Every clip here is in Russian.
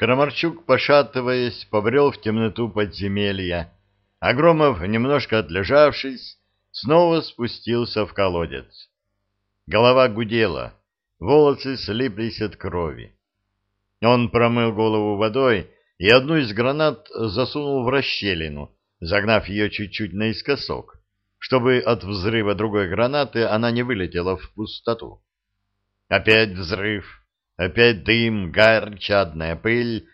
Крамарчук, пошатываясь, побрел в темноту подземелья, а немножко отлежавшись, снова спустился в колодец. Голова гудела, волосы слиплись от крови. Он промыл голову водой и одну из гранат засунул в расщелину, загнав ее чуть-чуть наискосок, чтобы от взрыва другой гранаты она не вылетела в пустоту. Опять взрыв, опять дым, гарь, чадная пыль,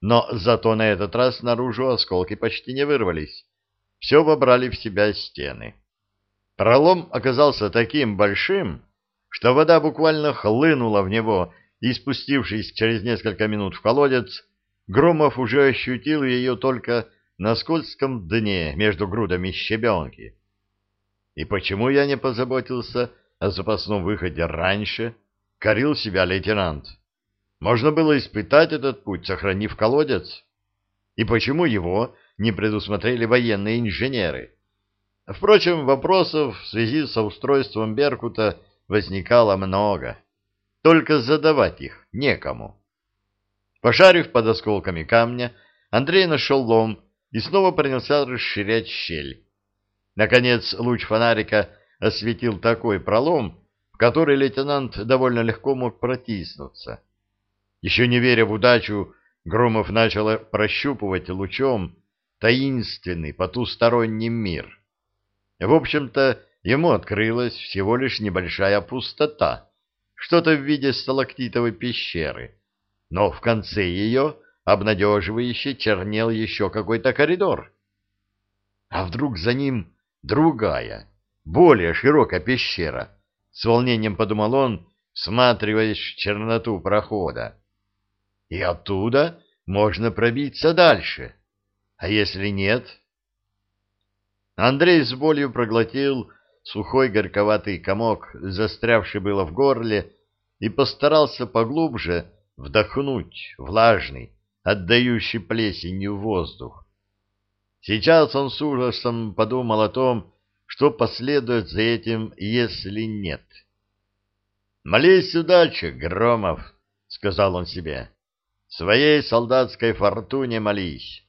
но зато на этот раз наружу осколки почти не вырвались. Все вобрали в себя стены. Пролом оказался таким большим, что вода буквально хлынула в него, и, спустившись через несколько минут в колодец, Громов уже ощутил ее только на скользком дне между грудами щебенки. И почему я не позаботился о запасном выходе раньше, корил себя лейтенант. Можно было испытать этот путь, сохранив колодец. И почему его не предусмотрели военные инженеры? Впрочем, вопросов в связи со устройством «Беркута» возникало много. Только задавать их некому. Пошарив под осколками камня, Андрей нашел лом и снова принялся расширять щель. Наконец луч фонарика осветил такой пролом, в который лейтенант довольно легко мог протиснуться. Еще не веря в удачу, Громов начал прощупывать лучом таинственный потусторонний мир. В общем-то, ему открылась всего лишь небольшая пустота, что-то в виде сталактитовой пещеры, но в конце ее обнадеживающе чернел еще какой-то коридор. А вдруг за ним другая, более широкая пещера? С волнением подумал он, всматриваясь в черноту прохода. И оттуда можно пробиться дальше. А если нет? Андрей с болью проглотил сухой горьковатый комок, застрявший было в горле, и постарался поглубже вдохнуть влажный, отдающий плесенью воздух. Сейчас он с ужасом подумал о том, что последует за этим, если нет. «Молись удачи, Громов!» — сказал он себе. «Своей солдатской фортуне молись!»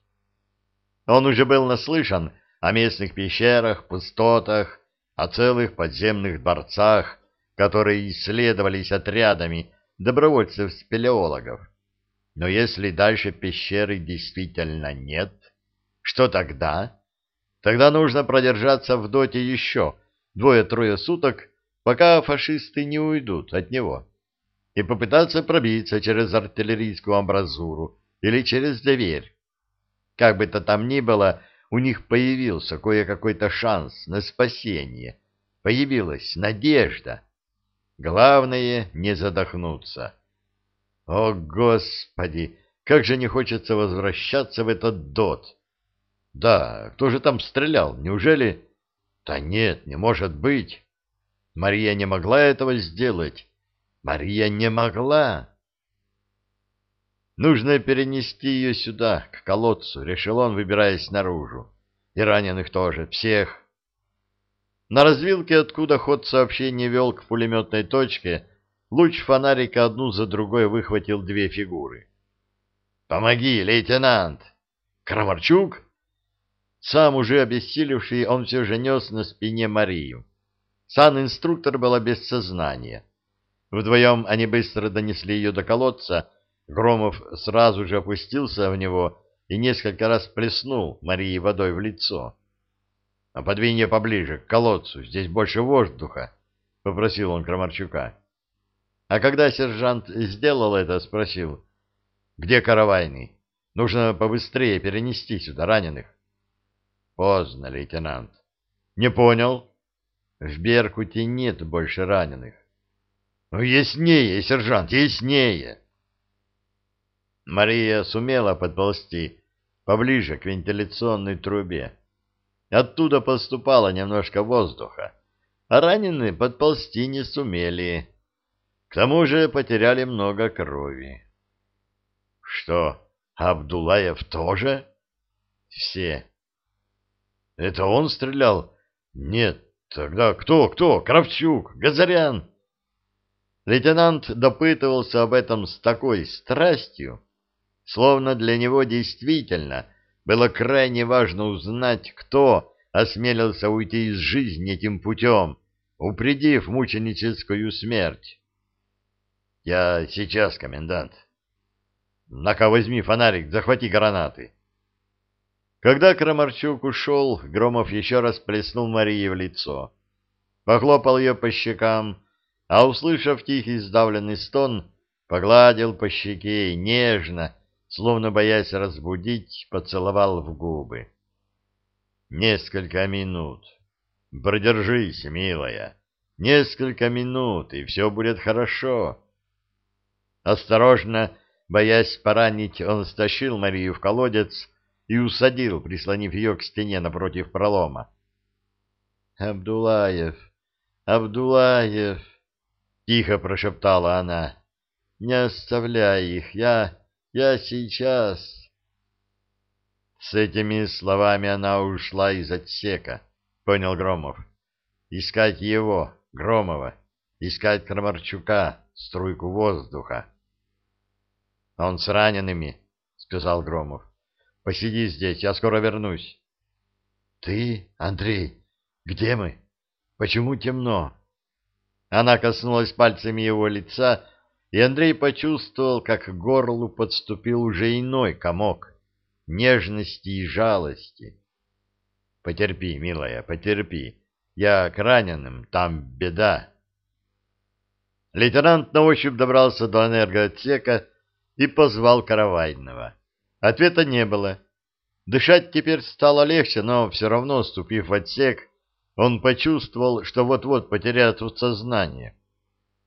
Он уже был наслышан о местных пещерах, пустотах, о целых подземных дворцах, которые исследовались отрядами добровольцев-спелеологов. Но если дальше пещеры действительно нет, что тогда? Тогда нужно продержаться в доте еще двое-трое суток, пока фашисты не уйдут от него, и попытаться пробиться через артиллерийскую амбразуру или через дверь. Как бы то там ни было, у них появился кое-какой-то шанс на спасение, появилась надежда. Главное — не задохнуться. О, Господи, как же не хочется возвращаться в этот дот! Да, кто же там стрелял? Неужели... Да нет, не может быть. Мария не могла этого сделать. Мария не могла. Нужно перенести ее сюда, к колодцу, решил он, выбираясь наружу. И раненых тоже, всех. На развилке, откуда ход сообщения вел к пулеметной точке, луч фонарика одну за другой выхватил две фигуры. «Помоги, лейтенант!» «Крамарчук?» Сам уже обессилевший, он все же нес на спине Марию. Сан-инструктор была без сознания. Вдвоем они быстро донесли ее до колодца, Громов сразу же опустился в него и несколько раз плеснул Марии водой в лицо. — А подвинь ее поближе, к колодцу, здесь больше воздуха, — попросил он Крамарчука. А когда сержант сделал это, спросил, — Где каравайный? Нужно побыстрее перенести сюда раненых. — Поздно, лейтенант. — Не понял. В Беркуте нет больше раненых. — Ну, яснее, сержант, яснее. — Мария сумела подползти поближе к вентиляционной трубе. Оттуда поступало немножко воздуха, а раненые подползти не сумели. К тому же потеряли много крови. Что, Абдулаев тоже? Все. Это он стрелял? Нет, тогда кто, кто? Кравчук, Газарян? Лейтенант допытывался об этом с такой страстью, словно для него действительно было крайне важно узнать, кто осмелился уйти из жизни этим путем, упредив мученическую смерть. «Я сейчас, комендант». «На-ка, возьми фонарик, захвати гранаты». Когда Крамарчук ушел, Громов еще раз плеснул Марии в лицо. Похлопал ее по щекам, а, услышав тихий сдавленный стон, погладил по щеке и нежно, словно боясь разбудить, поцеловал в губы. Несколько минут. Продержись, милая. Несколько минут, и все будет хорошо. Осторожно, боясь поранить, он стащил Марию в колодец и усадил, прислонив ее к стене напротив пролома. «Абдулаев, Абдулаев!» — тихо прошептала она. «Не оставляй их, я... я сейчас...» С этими словами она ушла из отсека, понял Громов. Искать его, Громова, искать Крамарчука, струйку воздуха. Он с ранеными, сказал Громов. Посиди здесь, я скоро вернусь. Ты, Андрей, где мы? Почему темно? Она коснулась пальцами его лица, и Андрей почувствовал, как к горлу подступил уже иной комок нежности и жалости. Потерпи, милая, потерпи. Я к раненым, там беда. Лейтенант на ощупь добрался до энергоотсека и позвал Каравайного. Ответа не было. Дышать теперь стало легче, но все равно, ступив в отсек, он почувствовал, что вот-вот потеряет сознание.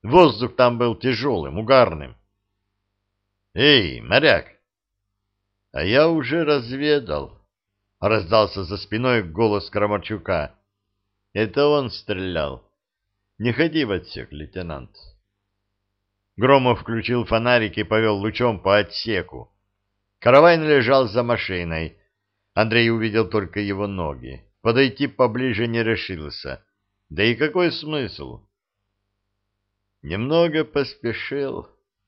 Воздух там был тяжелым, угарным. «Эй, моряк, а я уже разведал. Раздался за спиной голос Крамарчука. Это он стрелял. Не ходи в отсек, лейтенант. Громов включил фонарик и повел лучом по отсеку. Каравайн лежал за машиной. Андрей увидел только его ноги. Подойти поближе не решился. Да и какой смысл? Немного поспешил,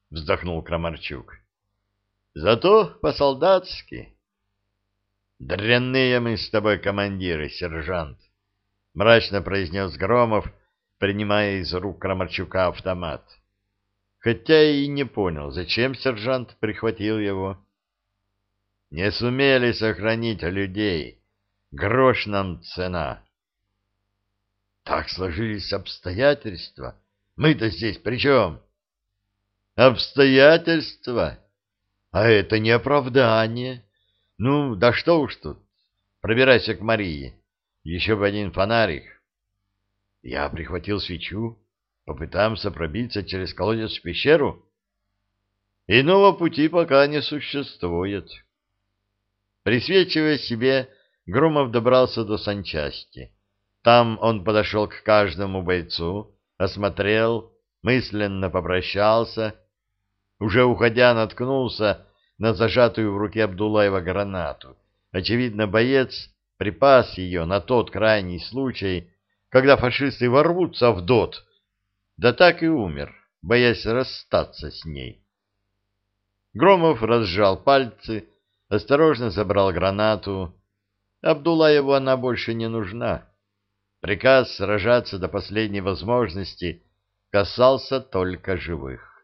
вздохнул Крамарчук. Зато по-солдатски. Дрянные мы с тобой командиры, сержант, мрачно произнес Громов, принимая из рук Крамарчука автомат. Хотя и не понял, зачем сержант прихватил его. Не сумели сохранить людей. Грош нам цена. Так сложились обстоятельства. Мы-то здесь при чем? Обстоятельства? А это не оправдание. Ну, да что уж тут. Пробирайся к Марии. Еще бы один фонарик. Я прихватил свечу. Попытаемся пробиться через колодец в пещеру. Иного пути пока не существует. Присвечивая себе, Громов добрался до санчасти. Там он подошел к каждому бойцу, осмотрел, мысленно попрощался уже уходя, наткнулся на зажатую в руке Абдулаева гранату. Очевидно, боец припас ее на тот крайний случай, когда фашисты ворвутся в ДОТ, да так и умер, боясь расстаться с ней. Громов разжал пальцы, осторожно забрал гранату. Абдулаеву она больше не нужна. Приказ сражаться до последней возможности касался только живых.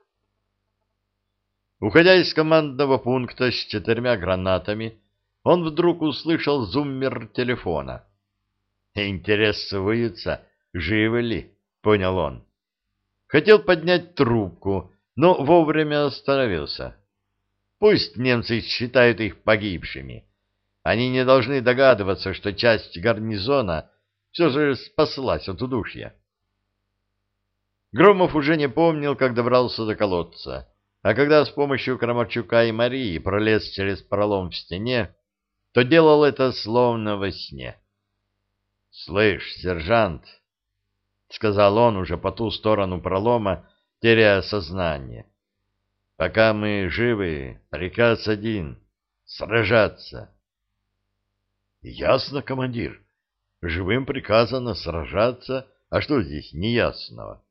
Уходя из командного пункта с четырьмя гранатами, он вдруг услышал зуммер телефона. «Интересуются, живы ли?» — понял он. Хотел поднять трубку, но вовремя остановился. Пусть немцы считают их погибшими. Они не должны догадываться, что часть гарнизона все же спаслась от удушья. Громов уже не помнил, как добрался до колодца. А когда с помощью Крамарчука и Марии пролез через пролом в стене, то делал это словно во сне. — Слышь, сержант, — сказал он уже по ту сторону пролома, теряя сознание, — пока мы живы, приказ один — сражаться. — Ясно, командир. Живым приказано сражаться, а что здесь неясного?